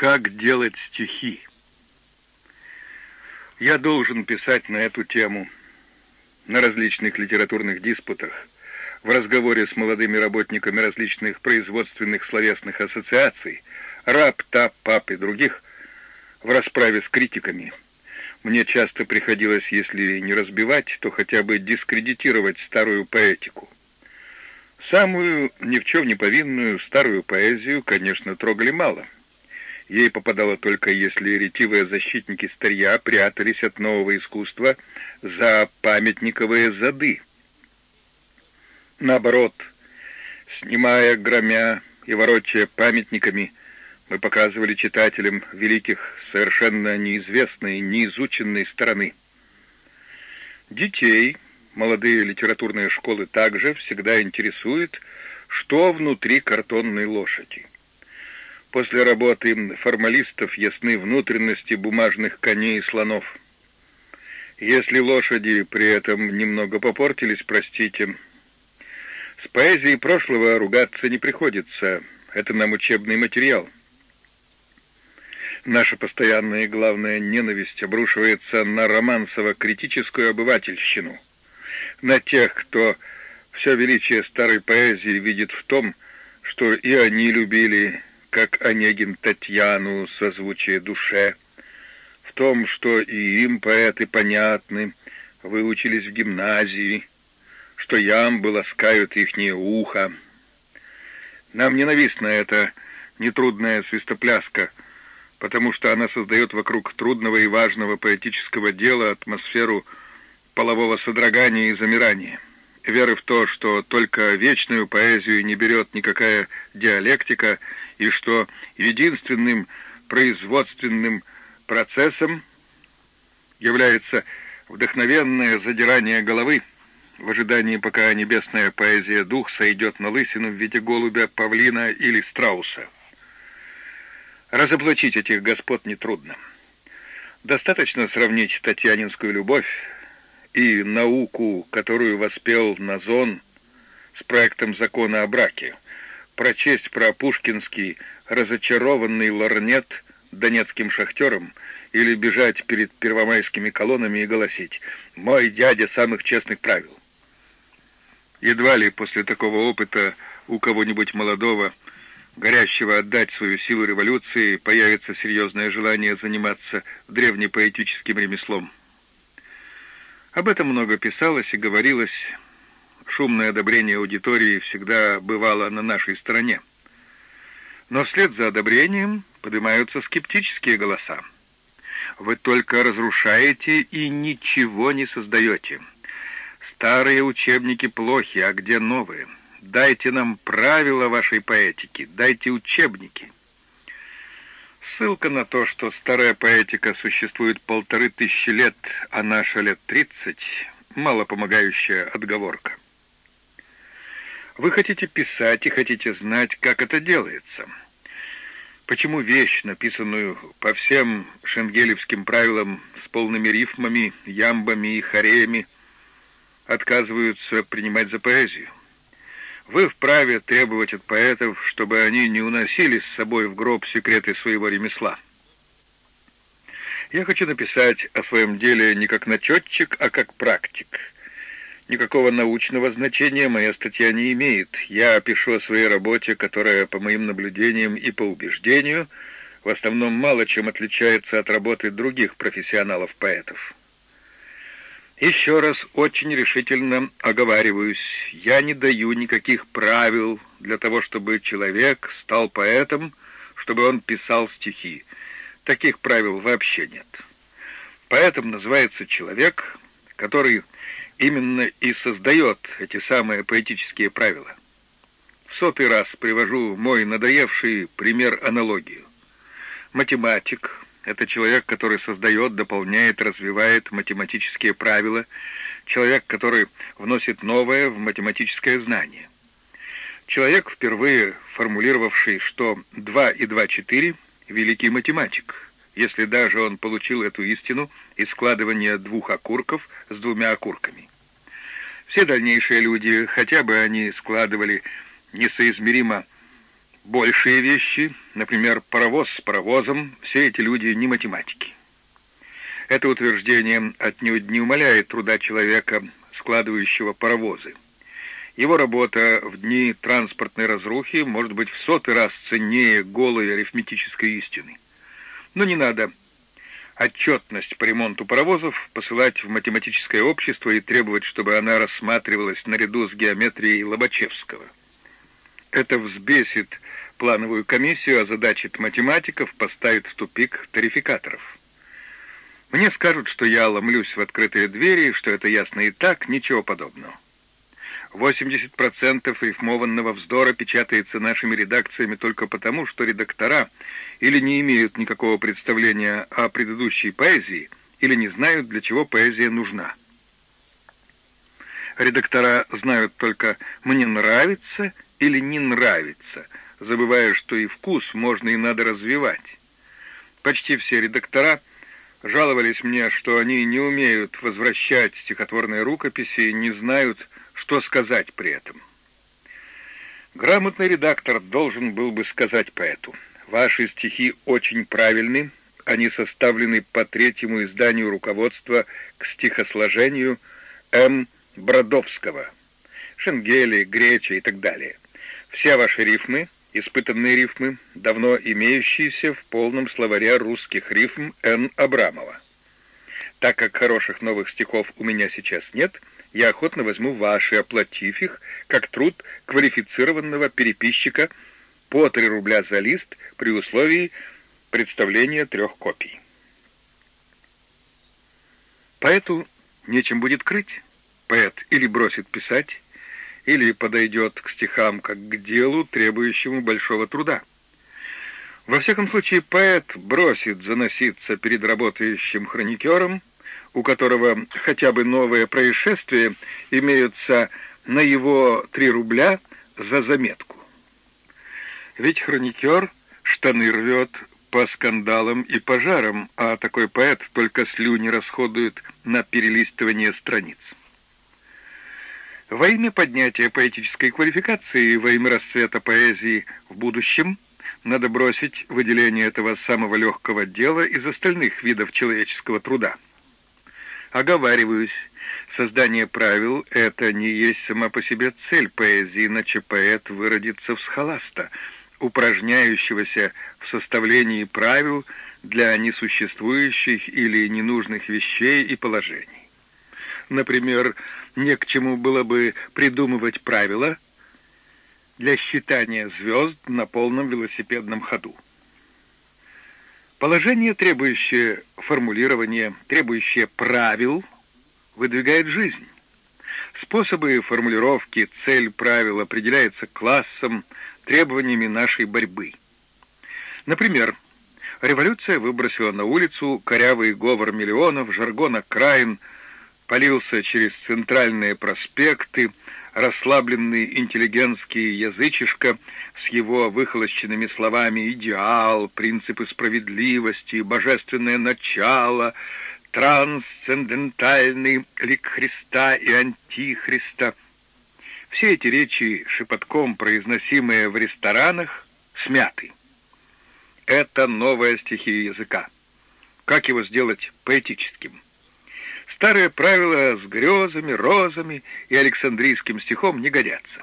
Как делать стихи? Я должен писать на эту тему на различных литературных диспутах, в разговоре с молодыми работниками различных производственных словесных ассоциаций, раб, тап, пап и других, в расправе с критиками. Мне часто приходилось, если не разбивать, то хотя бы дискредитировать старую поэтику. Самую ни в чем не повинную старую поэзию, конечно, трогали мало. Ей попадало только, если ретивые защитники старья прятались от нового искусства за памятниковые зады. Наоборот, снимая, громя и ворочая памятниками, мы показывали читателям великих, совершенно неизвестной, неизученной стороны. Детей молодые литературные школы также всегда интересует, что внутри картонной лошади. После работы формалистов ясны внутренности бумажных коней и слонов. Если лошади при этом немного попортились, простите. С поэзией прошлого ругаться не приходится. Это нам учебный материал. Наша постоянная и главная ненависть обрушивается на романсово-критическую обывательщину — на тех, кто все величие старой поэзии видит в том, что и они любили, как Онегин Татьяну, созвучие душе, в том, что и им поэты понятны, выучились в гимназии, что ямбы ласкают ихнее ухо. Нам ненавистна эта нетрудная свистопляска, потому что она создает вокруг трудного и важного поэтического дела атмосферу полового содрогания и замирания, веры в то, что только вечную поэзию не берет никакая диалектика, и что единственным производственным процессом является вдохновенное задирание головы в ожидании, пока небесная поэзия дух сойдет на лысину в виде голубя, павлина или страуса. Разоблачить этих господ нетрудно. Достаточно сравнить татьянинскую любовь и науку, которую воспел Назон с проектом закона о браке, прочесть про пушкинский разочарованный лорнет донецким шахтером или бежать перед первомайскими колоннами и голосить «Мой дядя самых честных правил». Едва ли после такого опыта у кого-нибудь молодого, горящего отдать свою силу революции, появится серьезное желание заниматься древнепоэтическим ремеслом. Об этом много писалось и говорилось. Шумное одобрение аудитории всегда бывало на нашей стороне. Но вслед за одобрением поднимаются скептические голоса. Вы только разрушаете и ничего не создаете. Старые учебники плохи, а где новые? Дайте нам правила вашей поэтики, дайте учебники. Ссылка на то, что старая поэтика существует полторы тысячи лет, а наша лет тридцать, малопомогающая отговорка. Вы хотите писать и хотите знать, как это делается. Почему вещь, написанную по всем шенгелевским правилам с полными рифмами, ямбами и хореями, отказываются принимать за поэзию? Вы вправе требовать от поэтов, чтобы они не уносили с собой в гроб секреты своего ремесла. Я хочу написать о своем деле не как начетчик, а как практик. Никакого научного значения моя статья не имеет. Я пишу о своей работе, которая, по моим наблюдениям и по убеждению, в основном мало чем отличается от работы других профессионалов-поэтов. Еще раз очень решительно оговариваюсь, я не даю никаких правил для того, чтобы человек стал поэтом, чтобы он писал стихи. Таких правил вообще нет. Поэтом называется человек, который именно и создает эти самые поэтические правила. В сотый раз привожу мой надоевший пример-аналогию. Математик, это человек, который создает, дополняет, развивает математические правила, человек, который вносит новое в математическое знание. Человек, впервые формулировавший, что 2 и 2 — 4, великий математик, если даже он получил эту истину из складывания двух окурков с двумя окурками. Все дальнейшие люди, хотя бы они складывали несоизмеримо большие вещи, например, паровоз с паровозом, все эти люди не математики. Это утверждение отнюдь не умаляет труда человека, складывающего паровозы. Его работа в дни транспортной разрухи может быть в сотый раз ценнее голой арифметической истины. Но не надо отчетность по ремонту паровозов посылать в математическое общество и требовать, чтобы она рассматривалась наряду с геометрией Лобачевского. Это взбесит плановую комиссию, озадачит математиков, поставит в тупик тарификаторов. Мне скажут, что я ломлюсь в открытые двери, что это ясно и так, ничего подобного. 80% рифмованного вздора печатается нашими редакциями только потому, что редактора или не имеют никакого представления о предыдущей поэзии, или не знают, для чего поэзия нужна. Редактора знают только «мне нравится» или «не нравится», забывая, что и вкус можно и надо развивать. Почти все редактора жаловались мне, что они не умеют возвращать стихотворные рукописи и не знают, что сказать при этом. Грамотный редактор должен был бы сказать поэту, «Ваши стихи очень правильны, они составлены по третьему изданию руководства к стихосложению М. Бродовского, Шенгели, Греча и так далее. Все ваши рифмы, испытанные рифмы, давно имеющиеся в полном словаре русских рифм Н. Абрамова. Так как хороших новых стихов у меня сейчас нет, я охотно возьму ваши, оплатив их, как труд квалифицированного переписчика по 3 рубля за лист при условии представления трех копий. Поэту нечем будет крыть. Поэт или бросит писать, или подойдет к стихам как к делу, требующему большого труда. Во всяком случае, поэт бросит заноситься перед работающим хроникером, у которого хотя бы новые происшествия имеются на его три рубля за заметку. Ведь хроникер штаны рвет по скандалам и пожарам, а такой поэт только слюни расходует на перелистывание страниц. Во имя поднятия поэтической квалификации, во имя расцвета поэзии в будущем, надо бросить выделение этого самого легкого дела из остальных видов человеческого труда. Оговариваюсь, создание правил — это не есть сама по себе цель поэзии, иначе поэт выродится в схоласта, упражняющегося в составлении правил для несуществующих или ненужных вещей и положений. Например, не к чему было бы придумывать правила для считания звезд на полном велосипедном ходу. Положение, требующее формулирования, требующее правил, выдвигает жизнь. Способы формулировки, цель правил определяется классом, требованиями нашей борьбы. Например, революция выбросила на улицу корявый говор миллионов, жаргон окраин, полился через центральные проспекты, расслабленный интеллигентский язычишка с его выхолощенными словами «идеал», «принципы справедливости», «божественное начало», «трансцендентальный лик Христа и Антихриста». Все эти речи, шепотком произносимые в ресторанах, смяты. Это новая стихия языка. Как его сделать поэтическим? Старые правила с грезами, розами и александрийским стихом не годятся.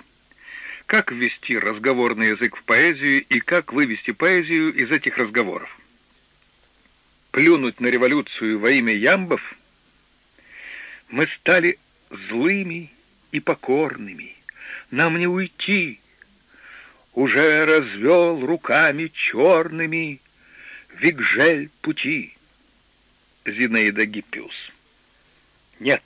Как ввести разговорный язык в поэзию и как вывести поэзию из этих разговоров? Плюнуть на революцию во имя ямбов? Мы стали злыми и покорными. Нам не уйти. Уже развел руками черными Вигжель пути. Зинаида Гиппиус нет.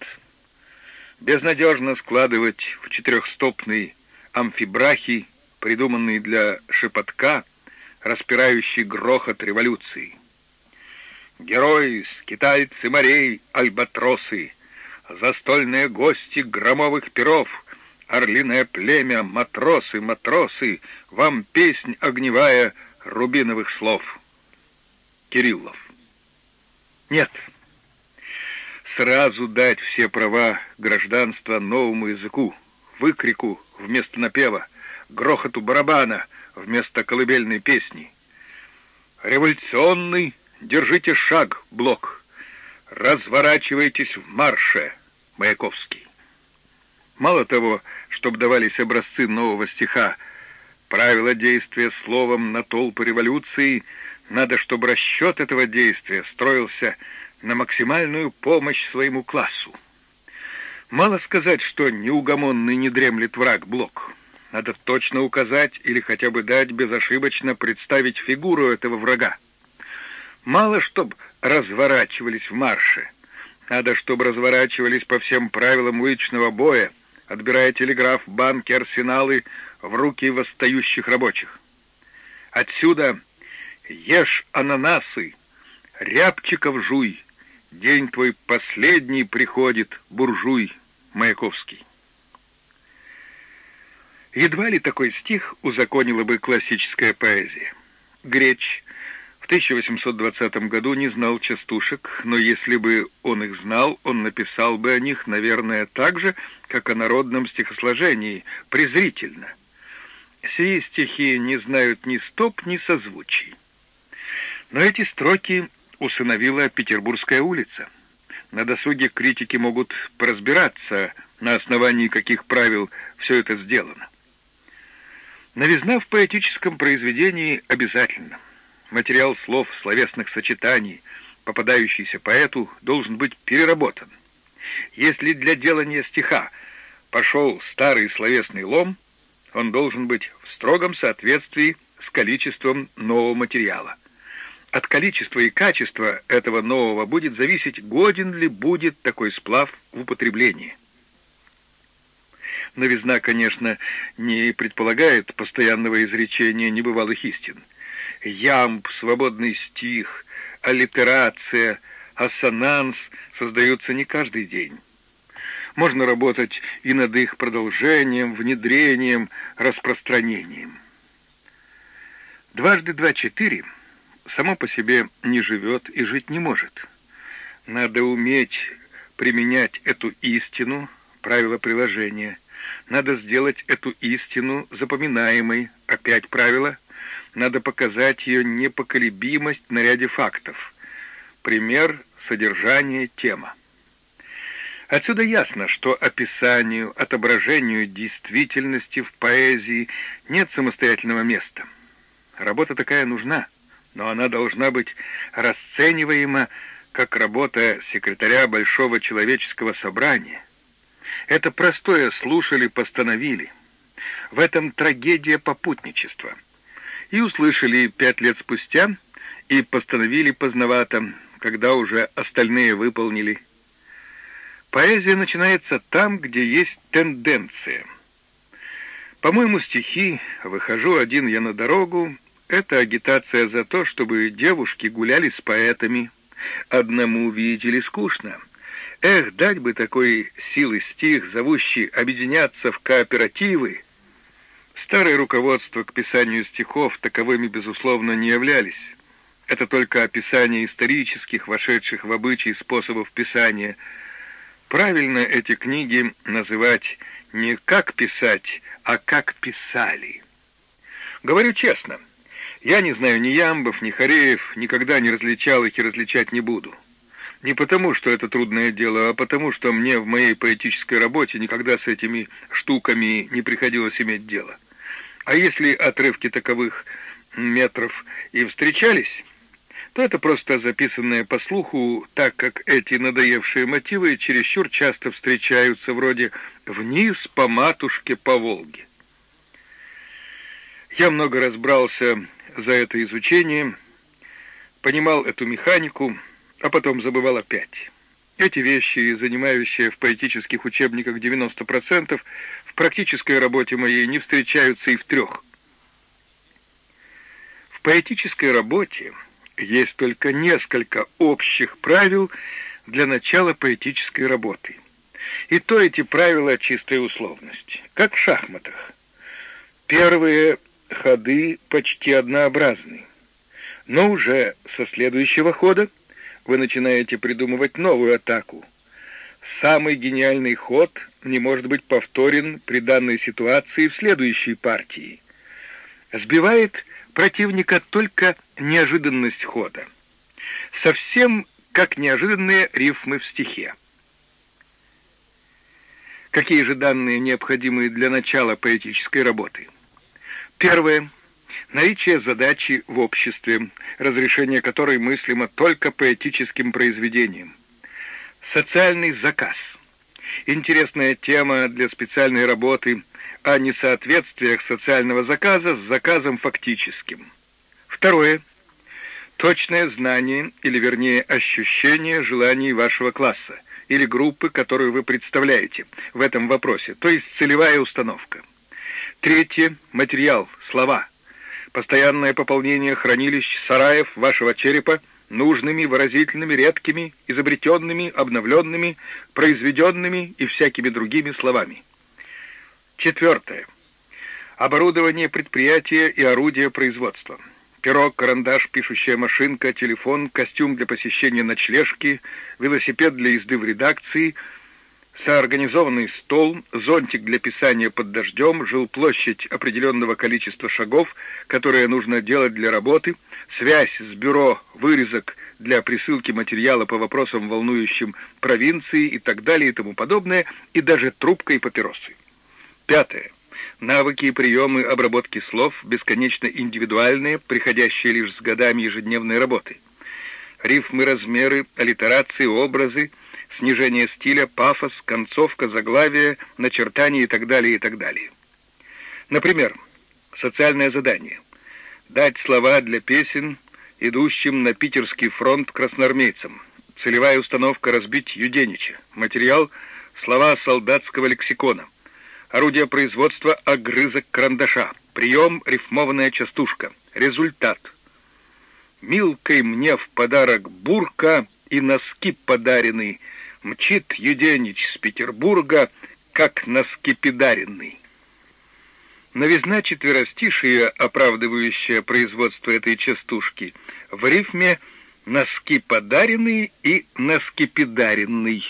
Безнадежно складывать в четырехстопный амфибрахий, придуманный для шепотка, распирающий грохот революции. Герои, скитальцы морей, альбатросы, застольные гости громовых перов, орлиное племя, матросы, матросы, вам песнь огневая рубиновых слов. Кириллов. Нет, сразу дать все права гражданства новому языку, выкрику вместо напева, грохоту барабана, вместо колыбельной песни. «Революционный, держите шаг, Блок! Разворачивайтесь в марше, Маяковский!» Мало того, чтобы давались образцы нового стиха, правила действия словом на толпы революции, надо, чтобы расчет этого действия строился на максимальную помощь своему классу. Мало сказать, что неугомонный не дремлет враг Блок. Надо точно указать или хотя бы дать безошибочно представить фигуру этого врага. Мало, чтобы разворачивались в марше. Надо, чтобы разворачивались по всем правилам уличного боя, отбирая телеграф, банки, арсеналы в руки восстающих рабочих. Отсюда ешь ананасы, рябчиков жуй, день твой последний приходит, буржуй Маяковский. Едва ли такой стих узаконила бы классическая поэзия. Греч в 1820 году не знал частушек, но если бы он их знал, он написал бы о них, наверное, так же, как о народном стихосложении, презрительно. Сии стихи не знают ни стоп, ни созвучий. Но эти строки усыновила Петербургская улица. На досуге критики могут поразбираться, на основании каких правил все это сделано. Новизна в поэтическом произведении обязательно. Материал слов, словесных сочетаний, попадающийся поэту, должен быть переработан. Если для делания стиха пошел старый словесный лом, он должен быть в строгом соответствии с количеством нового материала. От количества и качества этого нового будет зависеть, годен ли будет такой сплав в употреблении. Новизна, конечно, не предполагает постоянного изречения небывалых истин. Ямб, свободный стих, аллитерация, ассонанс создаются не каждый день. Можно работать и над их продолжением, внедрением, распространением. Дважды два — четыре само по себе не живет и жить не может. Надо уметь применять эту истину, правила приложения, надо сделать эту истину запоминаемой, опять правило. Надо показать ее непоколебимость на ряде фактов. Пример, содержание, тема. Отсюда ясно, что описанию, отображению действительности в поэзии нет самостоятельного места. Работа такая нужна, но она должна быть расцениваема как работа секретаря Большого человеческого собрания – это простое слушали, постановили. В этом трагедия попутничества. И услышали пять лет спустя, и постановили поздновато, когда уже остальные выполнили. Поэзия начинается там, где есть тенденция. По-моему, стихи «Выхожу один я на дорогу» — это агитация за то, чтобы девушки гуляли с поэтами. Одному, видите скучно — Эх, дать бы такой силы стих, зовущий объединяться в кооперативы. Старое руководство к писанию стихов таковыми, безусловно, не являлись. Это только описание исторических, вошедших в обычай способов писания. Правильно эти книги называть не «как писать», а «как писали». Говорю честно, я не знаю ни Ямбов, ни Хореев, никогда не различал их и различать не буду. Не потому, что это трудное дело, а потому, что мне в моей поэтической работе никогда с этими штуками не приходилось иметь дело. А если отрывки таковых метров и встречались, то это просто записанное по слуху, так как эти надоевшие мотивы чересчур часто встречаются вроде «вниз по матушке по Волге». Я много разбрался за это изучение, понимал эту механику, а потом забывал опять. Эти вещи, занимающие в поэтических учебниках 90%, в практической работе моей не встречаются и в трех. В поэтической работе есть только несколько общих правил для начала поэтической работы. И то эти правила чистая условность, как в шахматах. Первые ходы почти однообразны, но уже со следующего хода вы начинаете придумывать новую атаку. Самый гениальный ход не может быть повторен при данной ситуации в следующей партии. Сбивает противника только неожиданность хода. Совсем как неожиданные рифмы в стихе. Какие же данные необходимы для начала поэтической работы? Первое. Наличие задачи в обществе, разрешение которой мыслимо только поэтическим произведением. Социальный заказ. Интересная тема для специальной работы о несоответствиях социального заказа с заказом фактическим. Второе. Точное знание, или вернее ощущение желаний вашего класса – или группы, которую вы представляете в этом вопросе, то есть целевая установка. Третье – материал, слова. Постоянное пополнение хранилищ сараев вашего черепа нужными, выразительными, редкими, изобретенными, обновленными, произведенными и всякими другими словами. Четвертое. Оборудование предприятия и орудия производства перо, карандаш, пишущая машинка, телефон, костюм для посещения ночлежки, велосипед для езды в редакции, соорганизованный стол, зонтик для писания под дождем, жилплощадь определенного количества шагов, которые нужно делать для работы, связь с бюро, вырезок для присылки материала по вопросам, волнующим провинции и так далее и тому подобное, и даже трубка и папиросы. Пятое. Навыки и приемы обработки слов бесконечно индивидуальные, приходящие лишь с годами ежедневной работы. Рифмы, размеры, аллитерации, образы, снижение стиля, пафос, концовка, заглавие, начертание и так далее, и так далее. Например, социальное задание. Дать слова для песен, идущим на питерский фронт красноармейцам. Целевая установка «Разбить Юденича». Материал «Слова солдатского лексикона». Орудие производства — огрызок карандаша. Прием — рифмованная частушка. Результат. Милкой мне в подарок бурка и носки подаренный. Мчит Юденич с Петербурга, как носки педаренный. Новизна четверостишия, оправдывающая производство этой частушки, в рифме «носки подаренный» и «носки педаренный».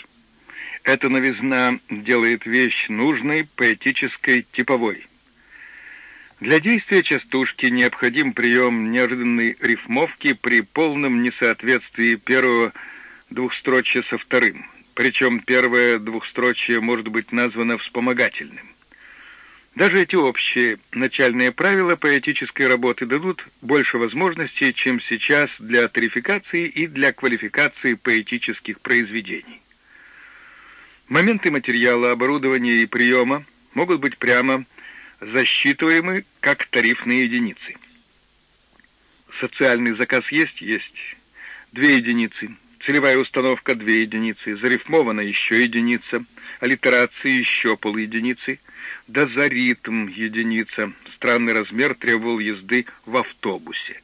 Эта новизна делает вещь нужной, поэтической, типовой. Для действия частушки необходим прием неожиданной рифмовки при полном несоответствии первого двухстрочия со вторым. Причем первое двухстрочие может быть названо вспомогательным. Даже эти общие начальные правила поэтической работы дадут больше возможностей, чем сейчас для тарификации и для квалификации поэтических произведений. Моменты материала, оборудования и приема могут быть прямо засчитываемы как тарифные единицы. Социальный заказ есть? Есть. Две единицы. Целевая установка – две единицы. Зарифмована еще единица. Аллитерации еще полединицы. Дозаритм – единица. Странный размер требовал езды в автобусе.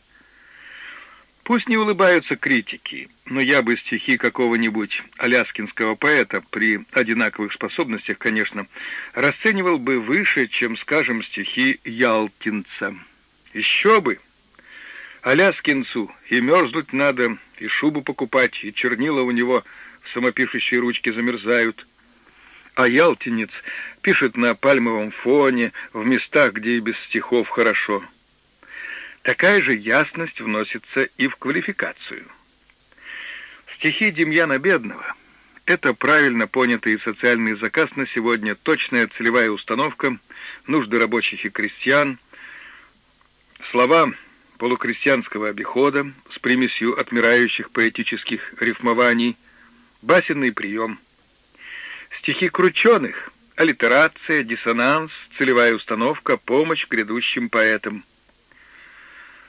Пусть не улыбаются критики, но я бы стихи какого-нибудь аляскинского поэта, при одинаковых способностях, конечно, расценивал бы выше, чем, скажем, стихи Ялтинца. Еще бы! Аляскинцу и мерзнуть надо, и шубу покупать, и чернила у него в самопишущей ручке замерзают. А ялтинец пишет на пальмовом фоне, в местах, где и без стихов хорошо — Такая же ясность вносится и в квалификацию. Стихи Демьяна Бедного — это правильно понятый социальный заказ на сегодня, точная целевая установка, нужды рабочих и крестьян, слова полукрестьянского обихода с примесью отмирающих поэтических рифмований, басенный прием. Стихи крученых — аллитерация, диссонанс, целевая установка, помощь грядущим поэтам —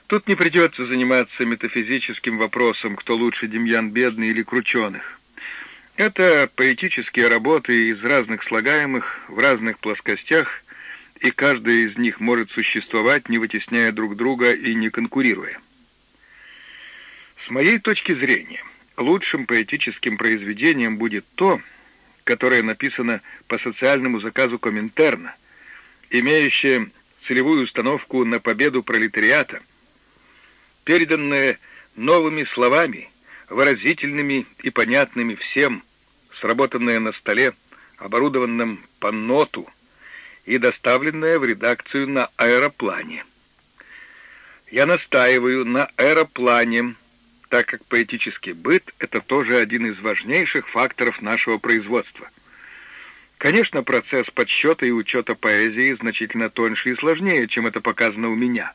Тут не придется заниматься метафизическим вопросом, кто лучше Демьян Бедный или Крученых. Это поэтические работы из разных слагаемых в разных плоскостях, и каждая из них может существовать, не вытесняя друг друга и не конкурируя. С моей точки зрения, лучшим поэтическим произведением будет то, которое написано по социальному заказу Коминтерна, имеющее целевую установку на победу пролетариата, переданное новыми словами, выразительными и понятными всем, сработанное на столе, оборудованном по ноту и доставленное в редакцию на аэроплане. Я настаиваю на аэроплане, так как поэтический быт — это тоже один из важнейших факторов нашего производства. Конечно, процесс подсчета и учета поэзии значительно тоньше и сложнее, чем это показано у меня.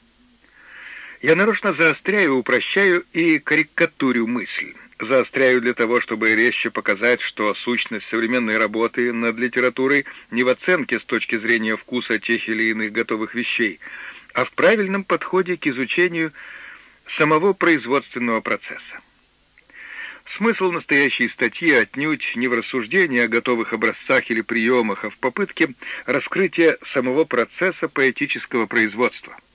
Я нарочно заостряю, упрощаю и карикатурю мысль. Заостряю для того, чтобы резче показать, что сущность современной работы над литературой не в оценке с точки зрения вкуса тех или иных готовых вещей, а в правильном подходе к изучению самого производственного процесса. Смысл настоящей статьи отнюдь не в рассуждении о готовых образцах или приемах, а в попытке раскрытия самого процесса поэтического производства –